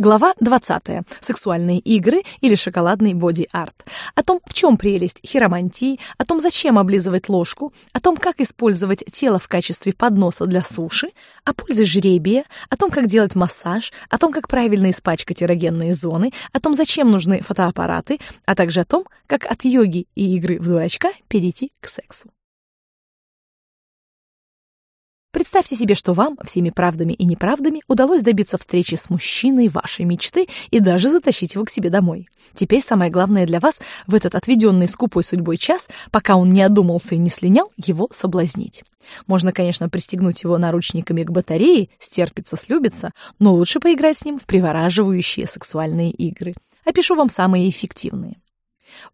Глава 20. Сексуальные игры или шоколадный боди-арт. О том, в чем прелесть хиромантии, о том, зачем облизывать ложку, о том, как использовать тело в качестве подноса для суши, о пользе жребия, о том, как делать массаж, о том, как правильно испачкать эрогенные зоны, о том, зачем нужны фотоаппараты, а также о том, как от йоги и игры в дурачка перейти к сексу. Представьте себе, что вам, всеми правдами и неправдами, удалось добиться встречи с мужчиной вашей мечты и даже затащить его к себе домой. Теперь самое главное для вас в этот отведенный скупой судьбой час, пока он не одумался и не слинял, его соблазнить. Можно, конечно, пристегнуть его наручниками к батарее, стерпится, слюбится, но лучше поиграть с ним в привораживающие сексуальные игры. Опишу вам самые эффективные.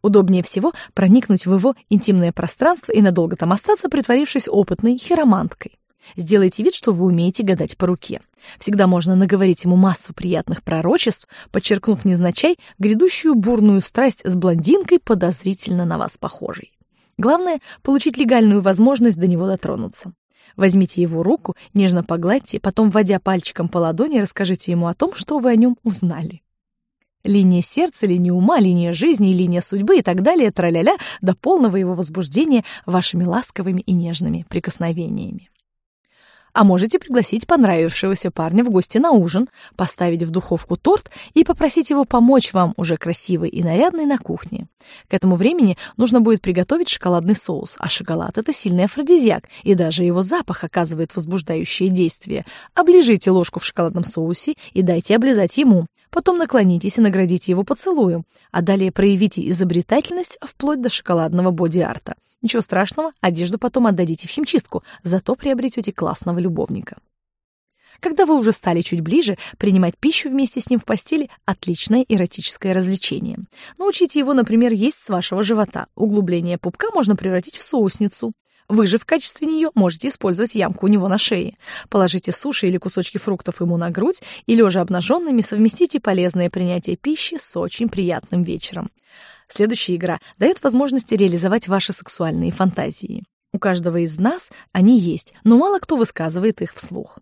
Удобнее всего проникнуть в его интимное пространство и надолго там остаться, притворившись опытной хироманткой. Сделайте вид, что вы умеете гадать по руке. Всегда можно наговорить ему массу приятных пророчеств, подчеркнув незначай грядущую бурную страсть с блондинкой, подозрительно на вас похожей. Главное — получить легальную возможность до него дотронуться. Возьмите его руку, нежно погладьте, потом, вводя пальчиком по ладони, расскажите ему о том, что вы о нем узнали. Линия сердца, линия ума, линия жизни, линия судьбы и так далее, траля-ля, до полного его возбуждения вашими ласковыми и нежными прикосновениями а можете пригласить понравившегося парня в гости на ужин, поставить в духовку торт и попросить его помочь вам уже красивой и нарядной на кухне. К этому времени нужно будет приготовить шоколадный соус, а шоколад — это сильный афродизиак, и даже его запах оказывает возбуждающее действие. Оближите ложку в шоколадном соусе и дайте облизать ему. Потом наклонитесь и наградите его поцелуем, а далее проявите изобретательность вплоть до шоколадного боди-арта. Ничего страшного, одежду потом отдадите в химчистку, зато приобретете классного любовника. Когда вы уже стали чуть ближе, принимать пищу вместе с ним в постели – отличное эротическое развлечение. Научите его, например, есть с вашего живота. Углубление пупка можно превратить в соусницу. Вы же в качестве нее можете использовать ямку у него на шее. Положите суши или кусочки фруктов ему на грудь и, лежа обнаженными, совместите полезное принятие пищи с очень приятным вечером. Следующая игра дает возможность реализовать ваши сексуальные фантазии. У каждого из нас они есть, но мало кто высказывает их вслух.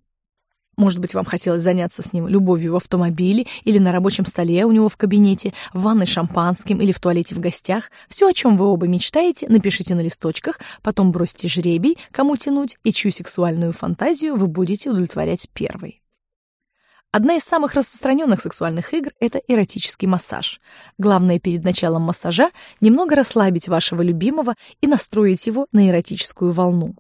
Может быть, вам хотелось заняться с ним любовью в автомобиле или на рабочем столе у него в кабинете, в ванной шампанским или в туалете в гостях. Все, о чем вы оба мечтаете, напишите на листочках, потом бросьте жребий, кому тянуть, и чью сексуальную фантазию вы будете удовлетворять первой. Одна из самых распространенных сексуальных игр – это эротический массаж. Главное перед началом массажа – немного расслабить вашего любимого и настроить его на эротическую волну.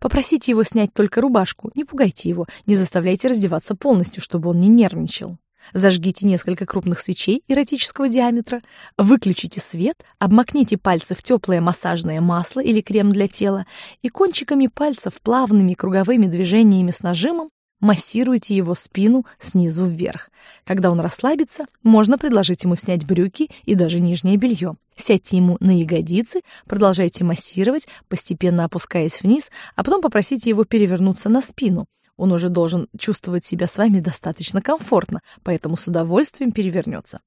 Попросите его снять только рубашку, не пугайте его, не заставляйте раздеваться полностью, чтобы он не нервничал. Зажгите несколько крупных свечей эротического диаметра, выключите свет, обмакните пальцы в теплое массажное масло или крем для тела и кончиками пальцев плавными круговыми движениями с нажимом Массируйте его спину снизу вверх. Когда он расслабится, можно предложить ему снять брюки и даже нижнее белье. Сядьте ему на ягодицы, продолжайте массировать, постепенно опускаясь вниз, а потом попросите его перевернуться на спину. Он уже должен чувствовать себя с вами достаточно комфортно, поэтому с удовольствием перевернется.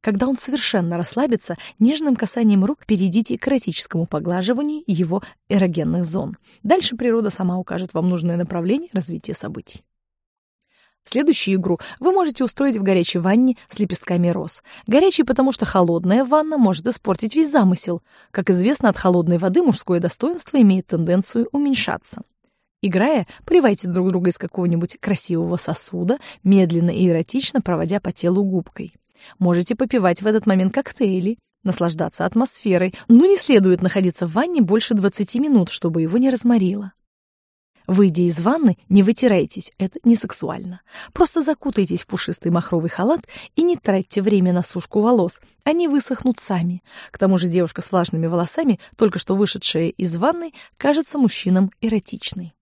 Когда он совершенно расслабится, нежным касанием рук перейдите к эротическому поглаживанию его эрогенных зон. Дальше природа сама укажет вам нужное направление развития событий. Следующую игру вы можете устроить в горячей ванне с лепестками роз. Горячей, потому что холодная ванна может испортить весь замысел. Как известно, от холодной воды мужское достоинство имеет тенденцию уменьшаться. Играя, поливайте друг друга из какого-нибудь красивого сосуда, медленно и эротично проводя по телу губкой. Можете попивать в этот момент коктейли, наслаждаться атмосферой, но не следует находиться в ванне больше 20 минут, чтобы его не разморило. Выйдя из ванны, не вытирайтесь, это не сексуально. Просто закутайтесь в пушистый махровый халат и не тратьте время на сушку волос, они высохнут сами. К тому же девушка с влажными волосами, только что вышедшая из ванны, кажется мужчинам эротичной.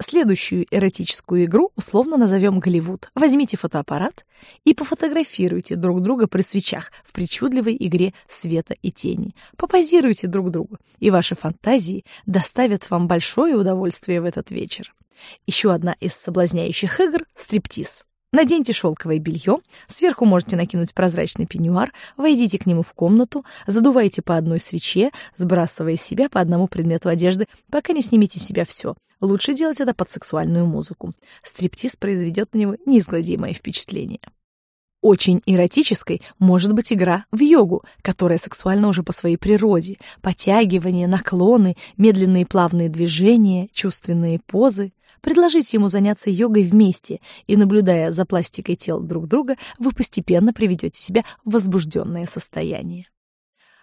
Следующую эротическую игру условно назовем Голливуд. Возьмите фотоаппарат и пофотографируйте друг друга при свечах в причудливой игре света и тени. Попозируйте друг другу, и ваши фантазии доставят вам большое удовольствие в этот вечер. Еще одна из соблазняющих игр — стриптиз. Наденьте шелковое белье, сверху можете накинуть прозрачный пеньюар, войдите к нему в комнату, задувайте по одной свече, сбрасывая с себя по одному предмету одежды, пока не снимете с себя все. Лучше делать это под сексуальную музыку. Стриптиз произведет на него неизгладимое впечатление. Очень эротической может быть игра в йогу, которая сексуальна уже по своей природе. Потягивания, наклоны, медленные плавные движения, чувственные позы. Предложите ему заняться йогой вместе, и, наблюдая за пластикой тел друг друга, вы постепенно приведете себя в возбужденное состояние.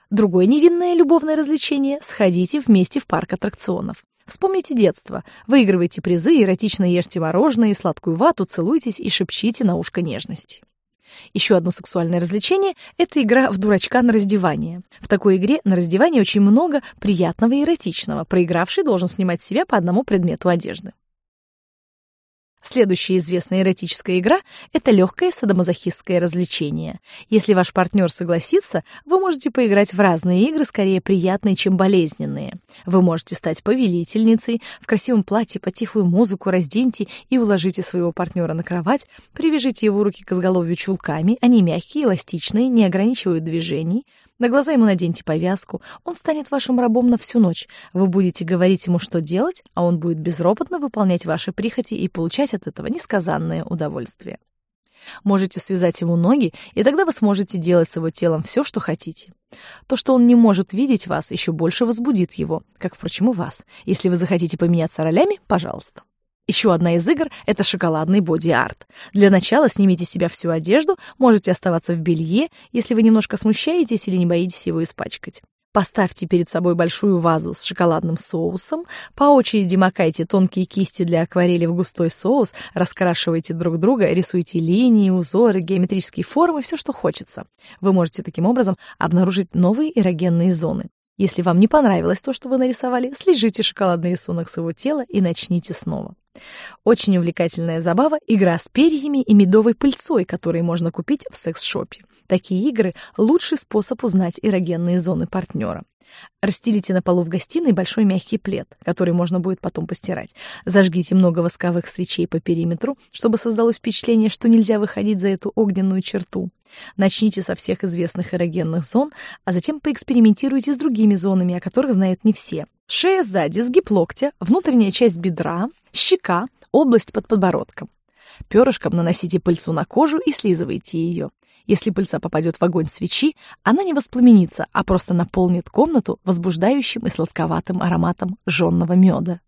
Другое невинное любовное развлечение – сходите вместе в парк аттракционов. Вспомните детство. Выигрывайте призы, эротично ешьте мороженое и сладкую вату, целуйтесь и шепчите на ушко нежности. Еще одно сексуальное развлечение – это игра в дурачка на раздевание. В такой игре на раздевание очень много приятного и эротичного. Проигравший должен снимать себя по одному предмету одежды. Следующая известная эротическая игра – это легкое садомазохистское развлечение. Если ваш партнер согласится, вы можете поиграть в разные игры, скорее приятные, чем болезненные. Вы можете стать повелительницей, в красивом платье по тихую музыку разденьте и уложите своего партнера на кровать, привяжите его руки к изголовью чулками, они мягкие, эластичные, не ограничивают движений – на глаза ему наденьте повязку, он станет вашим рабом на всю ночь. Вы будете говорить ему, что делать, а он будет безропотно выполнять ваши прихоти и получать от этого несказанное удовольствие. Можете связать ему ноги, и тогда вы сможете делать с его телом все, что хотите. То, что он не может видеть вас, еще больше возбудит его, как, впрочем, и вас. Если вы захотите поменяться ролями, пожалуйста. Еще одна из игр — это шоколадный боди-арт. Для начала снимите с себя всю одежду, можете оставаться в белье, если вы немножко смущаетесь или не боитесь его испачкать. Поставьте перед собой большую вазу с шоколадным соусом, по очереди макайте тонкие кисти для акварели в густой соус, раскрашивайте друг друга, рисуйте линии, узоры, геометрические формы, все, что хочется. Вы можете таким образом обнаружить новые эрогенные зоны. Если вам не понравилось то, что вы нарисовали, слежите шоколадный рисунок своего тела и начните снова. Очень увлекательная забава – игра с перьями и медовой пыльцой, которые можно купить в секс-шопе. Такие игры – лучший способ узнать эрогенные зоны партнера. Расстелите на полу в гостиной большой мягкий плед, который можно будет потом постирать. Зажгите много восковых свечей по периметру, чтобы создалось впечатление, что нельзя выходить за эту огненную черту. Начните со всех известных эрогенных зон, а затем поэкспериментируйте с другими зонами, о которых знают не все. Шея сзади, сгиб локтя, внутренняя часть бедра, щека, область под подбородком. Перышком наносите пыльцу на кожу и слизывайте ее. Если пыльца попадет в огонь свечи, она не воспламенится, а просто наполнит комнату возбуждающим и сладковатым ароматом жженного меда.